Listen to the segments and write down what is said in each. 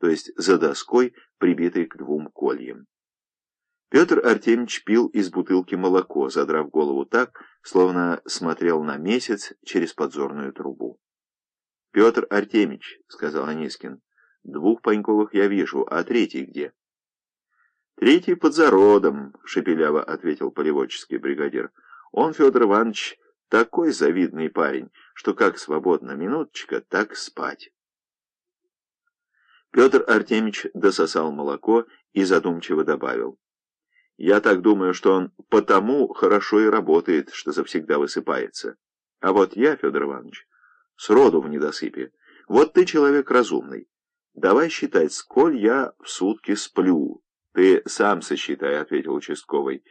то есть за доской, прибитой к двум кольям. Петр Артемьевич пил из бутылки молоко, задрав голову так, словно смотрел на месяц через подзорную трубу. — Петр Артемьевич, — сказал Анискин, — двух Паньковых я вижу, а третий где? — Третий под зародом, — шепеляво ответил полеводческий бригадир. — Он, Федор Иванович, такой завидный парень, что как свободно минуточка, так спать. Петр Артемьевич дососал молоко и задумчиво добавил. Я так думаю, что он потому хорошо и работает, что завсегда высыпается. А вот я, Федор Иванович, сроду в недосыпе. Вот ты человек разумный. Давай считать, сколь я в сутки сплю. Ты сам сосчитай, — ответил участковый.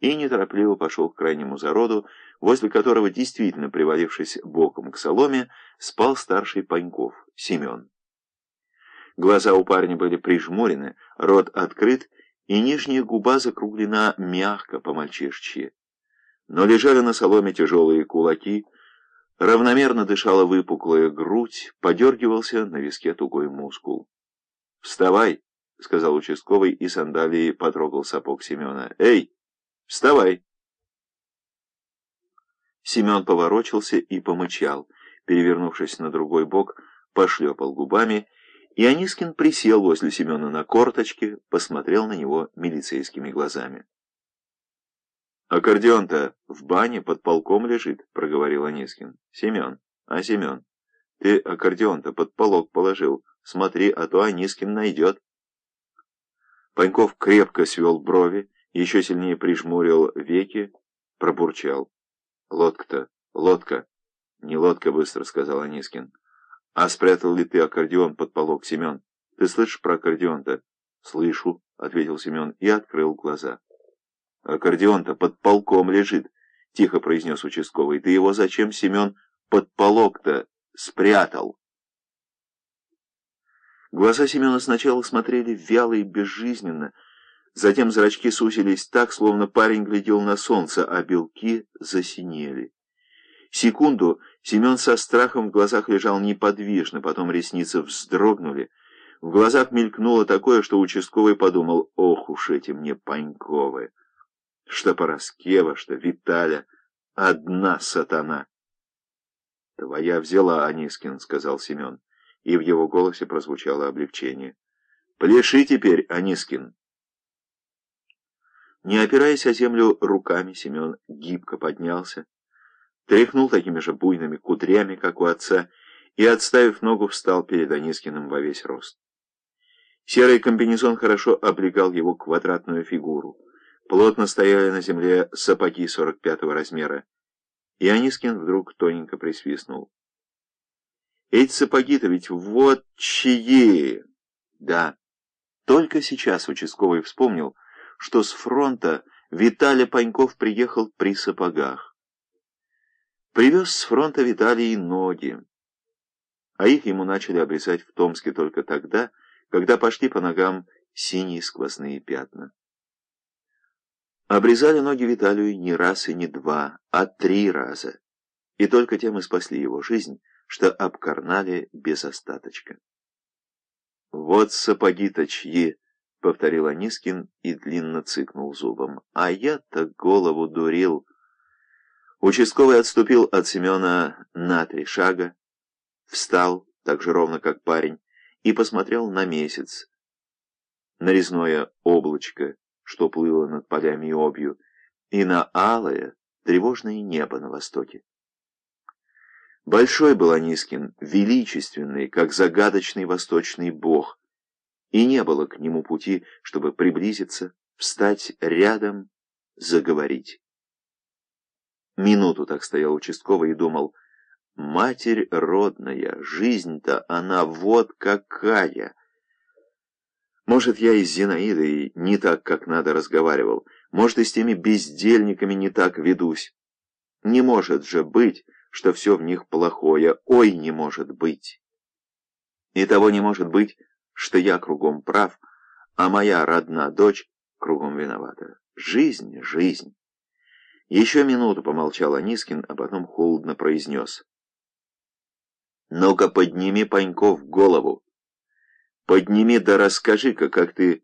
И неторопливо пошел к крайнему зароду, возле которого, действительно привалившись боком к соломе, спал старший Паньков, Семен. Глаза у парня были прижмурены, рот открыт, и нижняя губа закруглена мягко по-мальчишечьи. Но лежали на соломе тяжелые кулаки, равномерно дышала выпуклая грудь, подергивался на виске тугой мускул. «Вставай!» — сказал участковый, и сандалии потрогал сапог Семена. «Эй, вставай!» Семен поворочился и помычал, перевернувшись на другой бок, пошлепал губами и Анискин присел возле Семена на корточке, посмотрел на него милицейскими глазами. «Аккордеон-то в бане под полком лежит», — проговорил Анискин. «Семен, а Семен, ты аккордеон-то под полок положил. Смотри, а то Анискин найдет». Паньков крепко свел брови, еще сильнее прижмурил веки, пробурчал. «Лодка-то, лодка!» «Не лодка, быстро», — сказал Анискин. «А спрятал ли ты аккордеон под полок, Семен? Ты слышишь про аккордеон-то?» «Слышу», — ответил Семен и открыл глаза. «Аккордеон-то под полком лежит», — тихо произнес участковый. «Ты его зачем, Семен, под полок-то спрятал?» Глаза Семена сначала смотрели вяло и безжизненно, затем зрачки сузились так, словно парень глядел на солнце, а белки засинели. Секунду Семен со страхом в глазах лежал неподвижно, потом ресницы вздрогнули. В глазах мелькнуло такое, что участковый подумал, ох уж эти мне Паньковы. Что Пороскева, что Виталя, одна сатана. «Твоя взяла, Анискин», — сказал Семен, и в его голосе прозвучало облегчение. «Пляши теперь, Анискин». Не опираясь о землю руками, Семен гибко поднялся, тряхнул такими же буйными кудрями, как у отца, и, отставив ногу, встал перед Анискиным во весь рост. Серый комбинезон хорошо облегал его квадратную фигуру. Плотно стояли на земле сапоги 45-го размера, и Анискин вдруг тоненько присвистнул. «Эти сапоги-то ведь вот чьи!» «Да». Только сейчас участковый вспомнил, что с фронта Виталий Паньков приехал при сапогах. Привез с фронта Виталий ноги, а их ему начали обрезать в Томске только тогда, когда пошли по ногам синие сквозные пятна. Обрезали ноги Виталию не раз и не два, а три раза, и только тем и спасли его жизнь, что обкарнали без остаточка. «Вот сапоги-то чьи!» — повторил Анискин и длинно цыкнул зубом. «А я-то голову дурил!» Участковый отступил от Семена на три шага, встал, так же ровно, как парень, и посмотрел на месяц, на резное облачко, что плыло над полями и обью, и на алое, тревожное небо на востоке. Большой был Анискин, величественный, как загадочный восточный бог, и не было к нему пути, чтобы приблизиться, встать рядом, заговорить. Минуту так стоял участковый и думал, «Матерь родная, жизнь-то она вот какая!» Может, я и с Зинаидой не так, как надо, разговаривал. Может, и с теми бездельниками не так ведусь. Не может же быть, что все в них плохое. Ой, не может быть. И того не может быть, что я кругом прав, а моя родная дочь кругом виновата. Жизнь, жизнь. Еще минуту помолчал Анискин, а потом холодно произнес. «Ну-ка, подними Паньков голову!» Подними да расскажи-ка, как ты